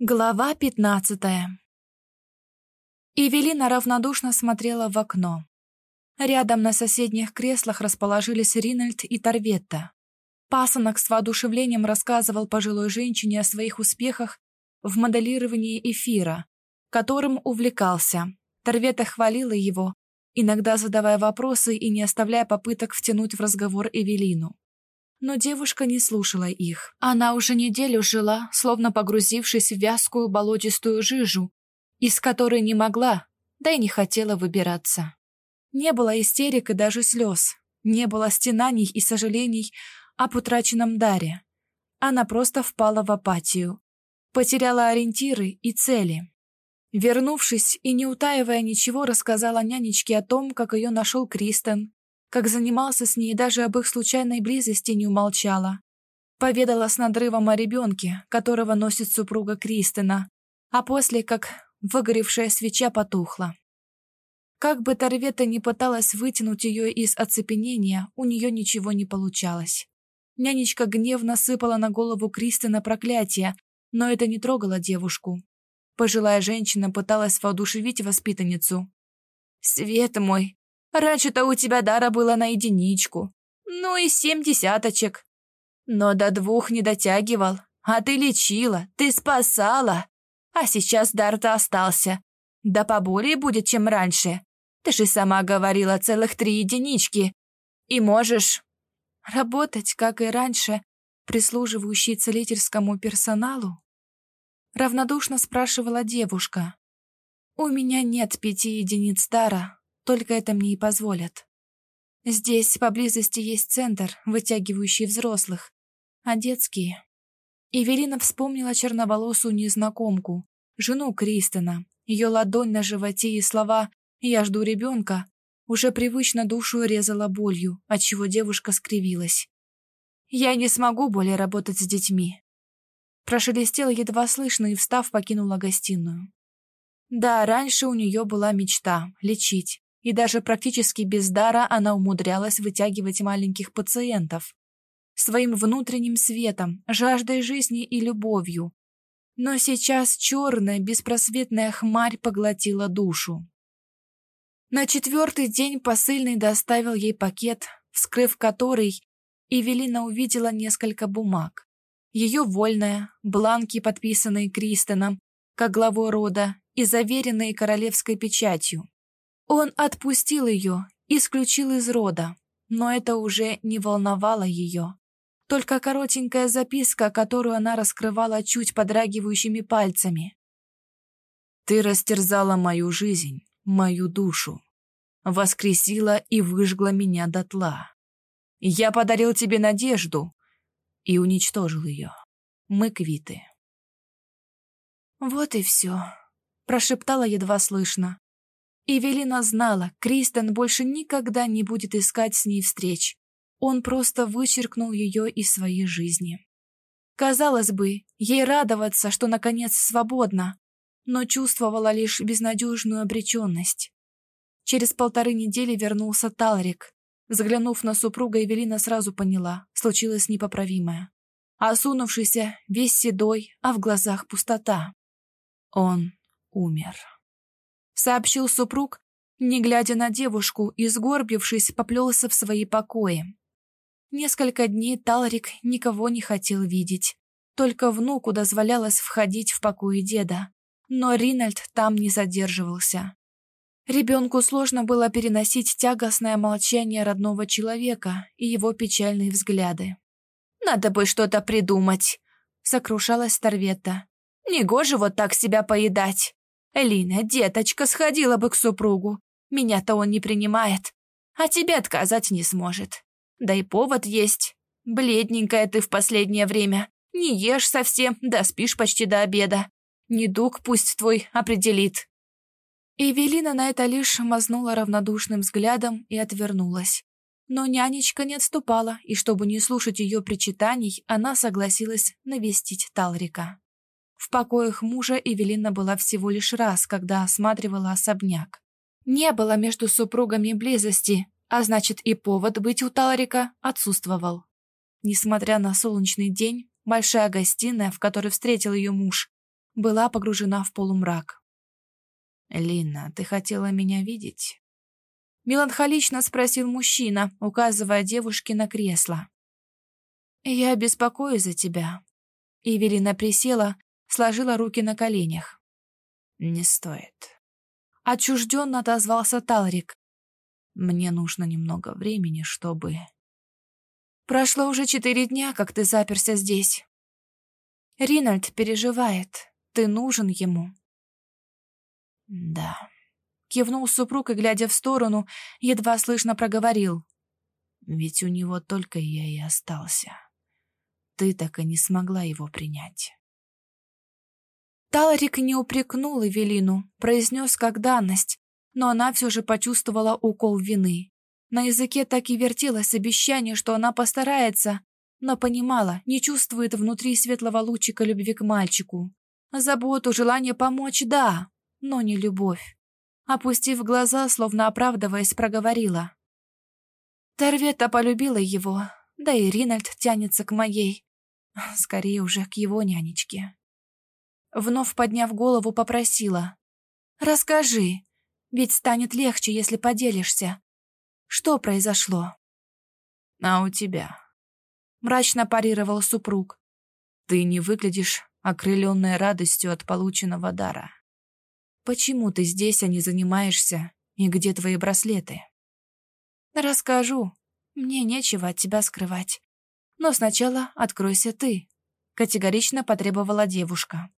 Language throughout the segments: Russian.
Глава пятнадцатая Эвелина равнодушно смотрела в окно. Рядом на соседних креслах расположились Ринальд и Торветта. Пасынок с воодушевлением рассказывал пожилой женщине о своих успехах в моделировании эфира, которым увлекался. Торветта хвалила его, иногда задавая вопросы и не оставляя попыток втянуть в разговор Эвелину. Но девушка не слушала их. Она уже неделю жила, словно погрузившись в вязкую болотистую жижу, из которой не могла, да и не хотела выбираться. Не было истерик и даже слез, не было стенаний и сожалений об утраченном даре. Она просто впала в апатию, потеряла ориентиры и цели. Вернувшись и не утаивая ничего, рассказала нянечке о том, как ее нашел Кристен, как занимался с ней, даже об их случайной близости не умолчала. Поведала с надрывом о ребенке, которого носит супруга Кристина, а после, как выгоревшая свеча потухла. Как бы Торвета ни пыталась вытянуть ее из оцепенения, у нее ничего не получалось. Нянечка гневно сыпала на голову Кристина проклятие, но это не трогало девушку. Пожилая женщина пыталась воодушевить воспитанницу. «Свет мой, Раньше-то у тебя дара было на единичку. Ну и семь десяточек. Но до двух не дотягивал. А ты лечила, ты спасала. А сейчас дар-то остался. Да поболее будет, чем раньше. Ты же сама говорила целых три единички. И можешь работать, как и раньше, прислуживающей целительскому персоналу? Равнодушно спрашивала девушка. У меня нет пяти единиц дара, только это мне и позволят. Здесь поблизости есть центр, вытягивающий взрослых, а детские... Эвелина вспомнила черноволосую незнакомку, жену Кристина, ее ладонь на животе и слова «я жду ребенка» уже привычно душу резала болью, отчего девушка скривилась. «Я не смогу более работать с детьми». Прошелестела едва слышно и, встав, покинула гостиную. Да, раньше у нее была мечта — лечить, и даже практически без дара она умудрялась вытягивать маленьких пациентов. Своим внутренним светом, жаждой жизни и любовью. Но сейчас черная, беспросветная хмарь поглотила душу. На четвертый день посыльный доставил ей пакет, вскрыв который, Эвелина увидела несколько бумаг. Ее вольная, бланки, подписанные Кристоном, как главой рода, и заверенные королевской печатью. Он отпустил ее, исключил из рода, но это уже не волновало ее. Только коротенькая записка, которую она раскрывала чуть подрагивающими пальцами. «Ты растерзала мою жизнь, мою душу, воскресила и выжгла меня дотла. Я подарил тебе надежду и уничтожил ее. Мы квиты». «Вот и все», — прошептала едва слышно. Эвелина знала, Кристен больше никогда не будет искать с ней встреч. Он просто вычеркнул ее из своей жизни. Казалось бы, ей радоваться, что наконец свободна, но чувствовала лишь безнадежную обреченность. Через полторы недели вернулся Талрик. Взглянув на супруга, Эвелина сразу поняла, случилось непоправимое. Осунувшийся, весь седой, а в глазах пустота. Он умер сообщил супруг, не глядя на девушку и, сгорбившись, поплелся в свои покои. Несколько дней Талрик никого не хотел видеть. Только внуку дозволялось входить в покои деда. Но Ринальд там не задерживался. Ребенку сложно было переносить тягостное молчание родного человека и его печальные взгляды. «Надо бы что-то придумать», — сокрушалась Торветта. «Негоже вот так себя поедать. Элина, деточка, сходила бы к супругу. Меня-то он не принимает, а тебе отказать не сможет. Да и повод есть. Бледненькая ты в последнее время. Не ешь совсем, да спишь почти до обеда. Недуг пусть твой определит». Эвелина на это лишь мазнула равнодушным взглядом и отвернулась. Но нянечка не отступала, и чтобы не слушать ее причитаний, она согласилась навестить Талрика. В покоях мужа Эвелина была всего лишь раз, когда осматривала особняк. Не было между супругами близости, а значит и повод быть у Талрика отсутствовал. Несмотря на солнечный день, большая гостиная, в которой встретил ее муж, была погружена в полумрак. «Лина, ты хотела меня видеть?» Меланхолично спросил мужчина, указывая девушке на кресло. «Я беспокоюсь за тебя». Эвелина присела, сложила руки на коленях. «Не стоит». Отчужденно отозвался Талрик. «Мне нужно немного времени, чтобы...» «Прошло уже четыре дня, как ты заперся здесь. Ринальд переживает. Ты нужен ему». «Да». Кивнул супруг и, глядя в сторону, едва слышно проговорил. «Ведь у него только я и остался. Ты так и не смогла его принять». Таларик не упрекнул Эвелину, произнес как данность, но она все же почувствовала укол вины. На языке так и вертелось обещание, что она постарается, но понимала, не чувствует внутри светлого лучика любви к мальчику. Заботу, желание помочь – да, но не любовь. Опустив глаза, словно оправдываясь, проговорила. Торвета полюбила его, да и Ринальд тянется к моей. Скорее уже к его нянечке. Вновь подняв голову, попросила. «Расскажи, ведь станет легче, если поделишься. Что произошло?» «А у тебя?» Мрачно парировал супруг. «Ты не выглядишь окрыленной радостью от полученного дара. Почему ты здесь, а не занимаешься? И где твои браслеты?» «Расскажу. Мне нечего от тебя скрывать. Но сначала откройся ты», — категорично потребовала девушка.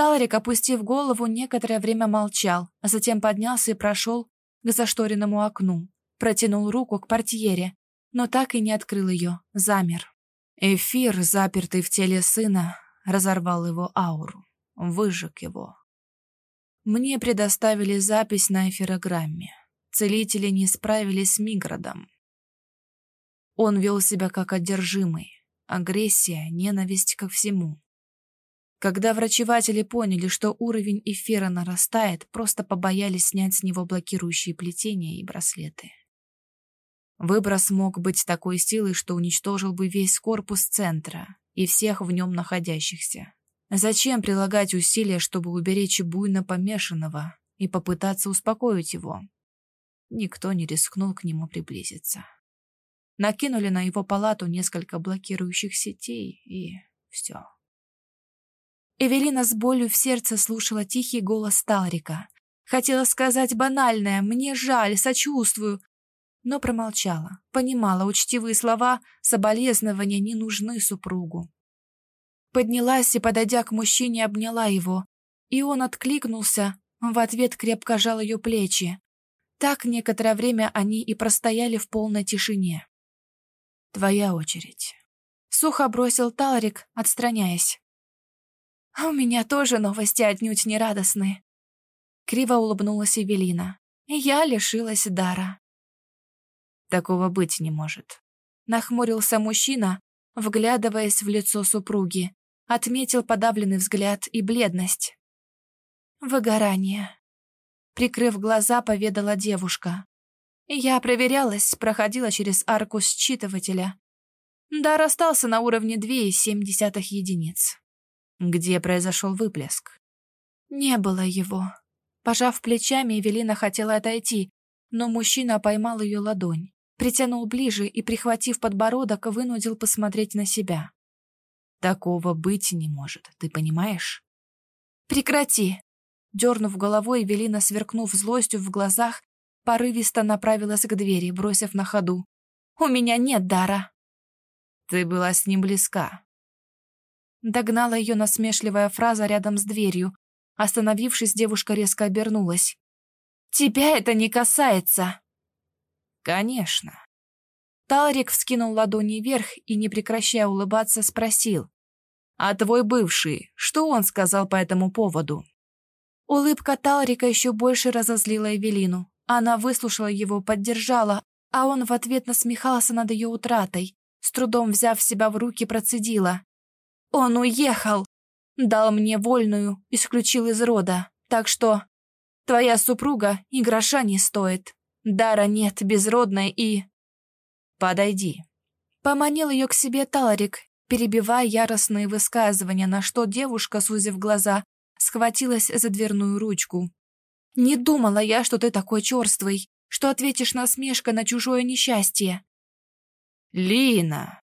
Талрик, опустив голову, некоторое время молчал, а затем поднялся и прошел к зашторенному окну, протянул руку к портьере, но так и не открыл ее, замер. Эфир, запертый в теле сына, разорвал его ауру, выжег его. Мне предоставили запись на эфирограмме. Целители не справились с Миградом. Он вел себя как одержимый. Агрессия, ненависть ко всему. Когда врачеватели поняли, что уровень эфира нарастает, просто побоялись снять с него блокирующие плетения и браслеты. Выброс мог быть такой силой, что уничтожил бы весь корпус центра и всех в нем находящихся. Зачем прилагать усилия, чтобы уберечь буйно помешанного и попытаться успокоить его? Никто не рискнул к нему приблизиться. Накинули на его палату несколько блокирующих сетей, и все. Эвелина с болью в сердце слушала тихий голос Талрика. Хотела сказать банальное «мне жаль, сочувствую», но промолчала. Понимала, учтивые слова соболезнования не нужны супругу. Поднялась и, подойдя к мужчине, обняла его. И он откликнулся, в ответ крепко жал ее плечи. Так некоторое время они и простояли в полной тишине. «Твоя очередь», — сухо бросил Талрик, отстраняясь. А у меня тоже новости отнюдь не радостные. Криво улыбнулась Эвелина. Я лишилась дара. Такого быть не может. Нахмурился мужчина, вглядываясь в лицо супруги. Отметил подавленный взгляд и бледность. Выгорание. Прикрыв глаза, поведала девушка. Я проверялась, проходила через арку считывателя. Дар остался на уровне 2,7 единиц где произошел выплеск. Не было его. Пожав плечами, Эвелина хотела отойти, но мужчина поймал ее ладонь, притянул ближе и, прихватив подбородок, вынудил посмотреть на себя. «Такого быть не может, ты понимаешь?» «Прекрати!» Дернув головой, Эвелина, сверкнув злостью в глазах, порывисто направилась к двери, бросив на ходу. «У меня нет дара!» «Ты была с ним близка», Догнала ее насмешливая фраза рядом с дверью. Остановившись, девушка резко обернулась. «Тебя это не касается!» «Конечно!» Талрик вскинул ладони вверх и, не прекращая улыбаться, спросил. «А твой бывший, что он сказал по этому поводу?» Улыбка Талрика еще больше разозлила Эвелину. Она выслушала его, поддержала, а он в ответ насмехался над ее утратой. С трудом взяв себя в руки, процедила. Он уехал. Дал мне вольную, исключил из рода. Так что твоя супруга и гроша не стоит. Дара нет, безродная и... Подойди. Поманил ее к себе Таларик, перебивая яростные высказывания, на что девушка, сузив глаза, схватилась за дверную ручку. «Не думала я, что ты такой черствый, что ответишь насмешкой на чужое несчастье». «Лина!»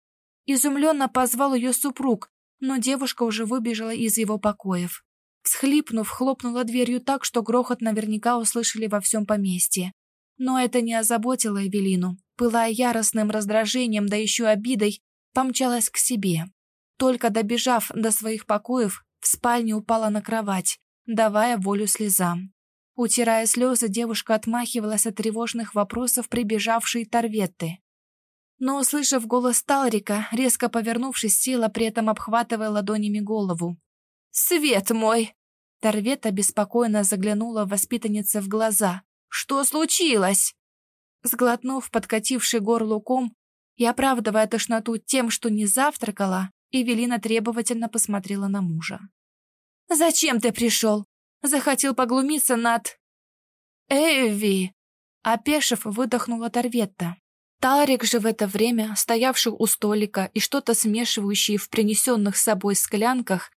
Изумленно позвал ее супруг, но девушка уже выбежала из его покоев. Всхлипнув, хлопнула дверью так, что грохот наверняка услышали во всем поместье. Но это не озаботило Эвелину. Пылая яростным раздражением, да еще обидой, помчалась к себе. Только добежав до своих покоев, в спальне упала на кровать, давая волю слезам. Утирая слезы, девушка отмахивалась от тревожных вопросов прибежавшей Торветты. Но, услышав голос Талрика, резко повернувшись, села, при этом обхватывая ладонями голову. «Свет мой!» Торвета беспокойно заглянула воспитаннице в глаза. «Что случилось?» Сглотнув подкативший горло ком и оправдывая тошноту тем, что не завтракала, Эвелина требовательно посмотрела на мужа. «Зачем ты пришел? Захотел поглумиться над...» «Эви!» Опешив, выдохнула Торветта. Тарик же в это время, стоявший у столика и что-то смешивающий в принесенных с собой склянках,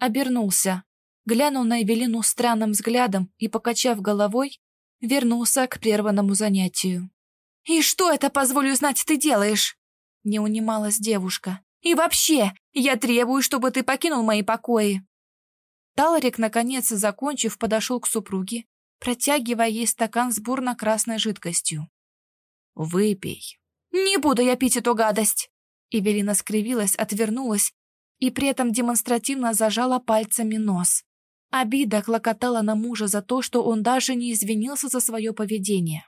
обернулся, глянул на Эвелину странным взглядом и, покачав головой, вернулся к прерванному занятию. «И что это, позволю знать, ты делаешь?» Не унималась девушка. «И вообще, я требую, чтобы ты покинул мои покои!» Таларик, наконец, закончив, подошел к супруге, протягивая ей стакан с бурно-красной жидкостью. «Выпей». «Не буду я пить эту гадость!» Эвелина скривилась, отвернулась и при этом демонстративно зажала пальцами нос. Обида клокотала на мужа за то, что он даже не извинился за свое поведение.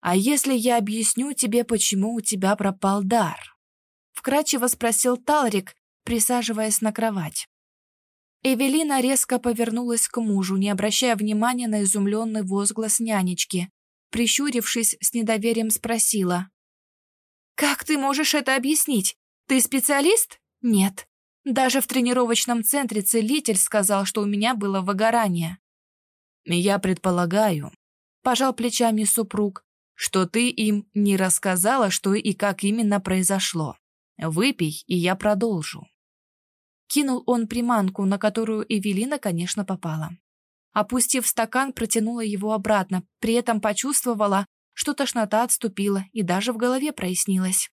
«А если я объясню тебе, почему у тебя пропал дар?» Вкратчиво спросил Талрик, присаживаясь на кровать. Эвелина резко повернулась к мужу, не обращая внимания на изумленный возглас нянечки. Прищурившись, с недоверием спросила. «Как ты можешь это объяснить? Ты специалист?» «Нет. Даже в тренировочном центре целитель сказал, что у меня было выгорание». «Я предполагаю», — пожал плечами супруг, «что ты им не рассказала, что и как именно произошло. Выпей, и я продолжу». Кинул он приманку, на которую Эвелина, конечно, попала. Опустив стакан, протянула его обратно, при этом почувствовала, что тошнота отступила и даже в голове прояснилась.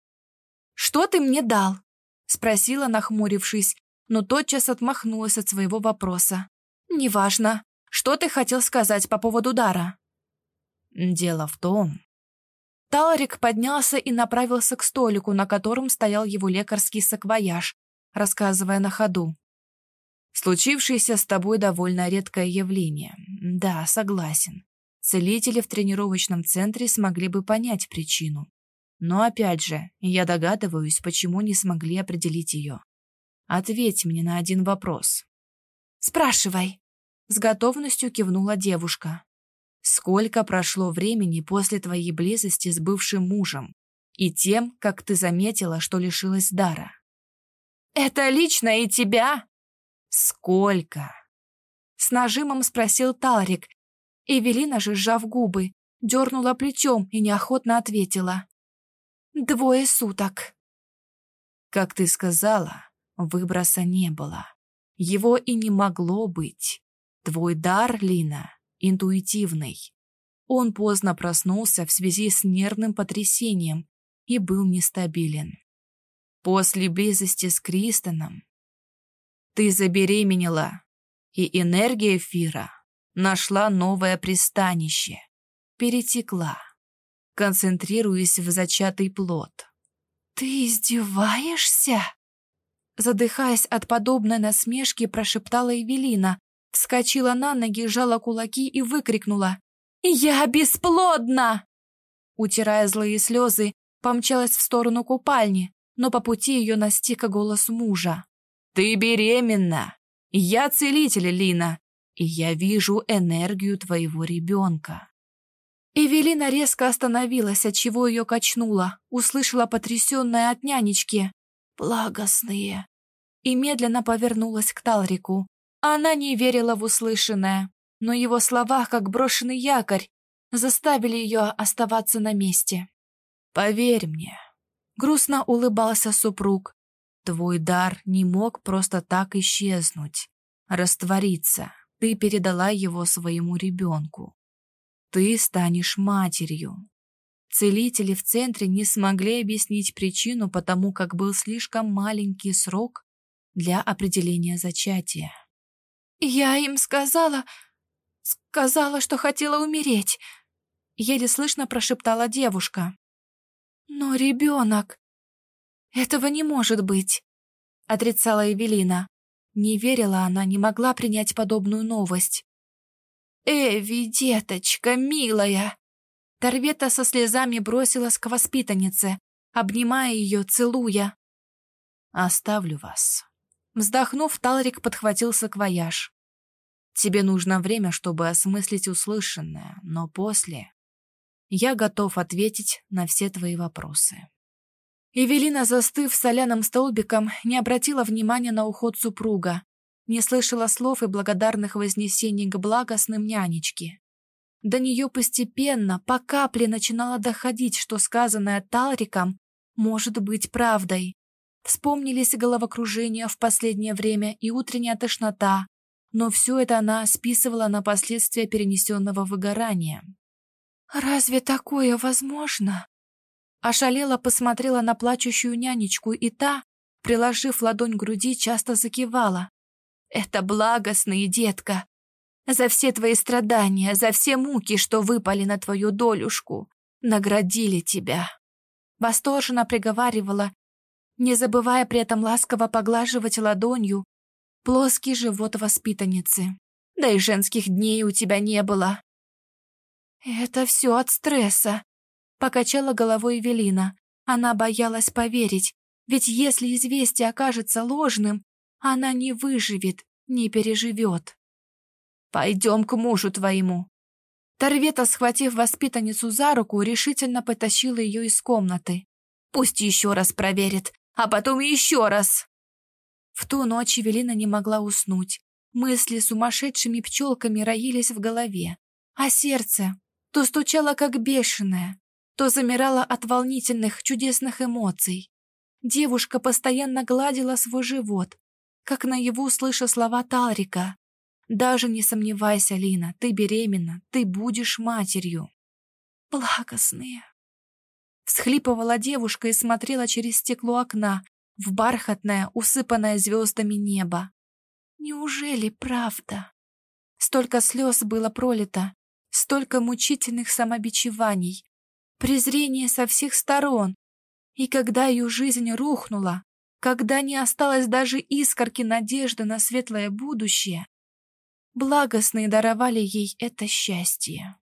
«Что ты мне дал?» — спросила, нахмурившись, но тотчас отмахнулась от своего вопроса. «Неважно. Что ты хотел сказать по поводу дара?» «Дело в том...» Таларик поднялся и направился к столику, на котором стоял его лекарский саквояж, рассказывая на ходу. Случившееся с тобой довольно редкое явление. Да, согласен. Целители в тренировочном центре смогли бы понять причину. Но опять же, я догадываюсь, почему не смогли определить ее. Ответь мне на один вопрос. «Спрашивай», — с готовностью кивнула девушка. «Сколько прошло времени после твоей близости с бывшим мужем и тем, как ты заметила, что лишилась дара?» «Это лично и тебя?» «Сколько?» С нажимом спросил Талрик. Эвелина же, сжав губы, дернула плечом и неохотно ответила. «Двое суток». «Как ты сказала, выброса не было. Его и не могло быть. Твой дар, Лина, интуитивный. Он поздно проснулся в связи с нервным потрясением и был нестабилен. После близости с Кристоном ты забеременела, и энергия эфира нашла новое пристанище, перетекла, концентрируясь в зачатый плод. «Ты издеваешься?» Задыхаясь от подобной насмешки, прошептала Эвелина, вскочила на ноги, сжала кулаки и выкрикнула. «Я бесплодна!» Утирая злые слезы, помчалась в сторону купальни, но по пути ее настиг голос мужа. «Ты беременна! Я целитель, Лина, и я вижу энергию твоего ребенка». Эвелина резко остановилась, отчего ее качнуло, услышала потрясенная от нянечки. «Благостные!» И медленно повернулась к Талрику. Она не верила в услышанное, но его слова, как брошенный якорь, заставили ее оставаться на месте. «Поверь мне, Грустно улыбался супруг. Твой дар не мог просто так исчезнуть. растворится. Ты передала его своему ребенку. Ты станешь матерью. Целители в центре не смогли объяснить причину, потому как был слишком маленький срок для определения зачатия. «Я им сказала... сказала, что хотела умереть», — еле слышно прошептала девушка. «Но ребенок... этого не может быть», — отрицала Эвелина. Не верила она, не могла принять подобную новость. «Эви, деточка, милая!» Торвета со слезами бросилась к воспитаннице, обнимая ее, целуя. «Оставлю вас». Вздохнув, Талрик подхватил саквояж. «Тебе нужно время, чтобы осмыслить услышанное, но после я готов ответить на все твои вопросы». Эвелина, застыв соляным столбиком, не обратила внимания на уход супруга, не слышала слов и благодарных вознесений к благостным нянечке. До нее постепенно, по капле начинало доходить, что сказанное Талриком может быть правдой. Вспомнились головокружения в последнее время и утренняя тошнота, но все это она списывала на последствия перенесенного выгорания. «Разве такое возможно?» Ошалела посмотрела на плачущую нянечку, и та, приложив ладонь к груди, часто закивала. «Это благостный, детка. За все твои страдания, за все муки, что выпали на твою долюшку, наградили тебя». Восторженно приговаривала, не забывая при этом ласково поглаживать ладонью плоский живот воспитанницы. Да и женских дней у тебя не было. «Это все от стресса», Покачала головой Эвелина. Она боялась поверить, ведь если известие окажется ложным, она не выживет, не переживет. «Пойдем к мужу твоему». Торвета, схватив воспитанницу за руку, решительно потащила ее из комнаты. «Пусть еще раз проверит, а потом еще раз!» В ту ночь Эвелина не могла уснуть. Мысли сумасшедшими пчелками роились в голове, а сердце то стучало как бешеное, то замирала от волнительных, чудесных эмоций. Девушка постоянно гладила свой живот, как наяву слыша слова Талрика. «Даже не сомневайся, Лина, ты беременна, ты будешь матерью». «Благостные!» Всхлипывала девушка и смотрела через стекло окна в бархатное, усыпанное звездами небо. «Неужели правда?» Столько слез было пролито, столько мучительных самобичеваний, презрение со всех сторон. И когда ее жизнь рухнула, когда не осталось даже искорки надежды на светлое будущее, благостные даровали ей это счастье.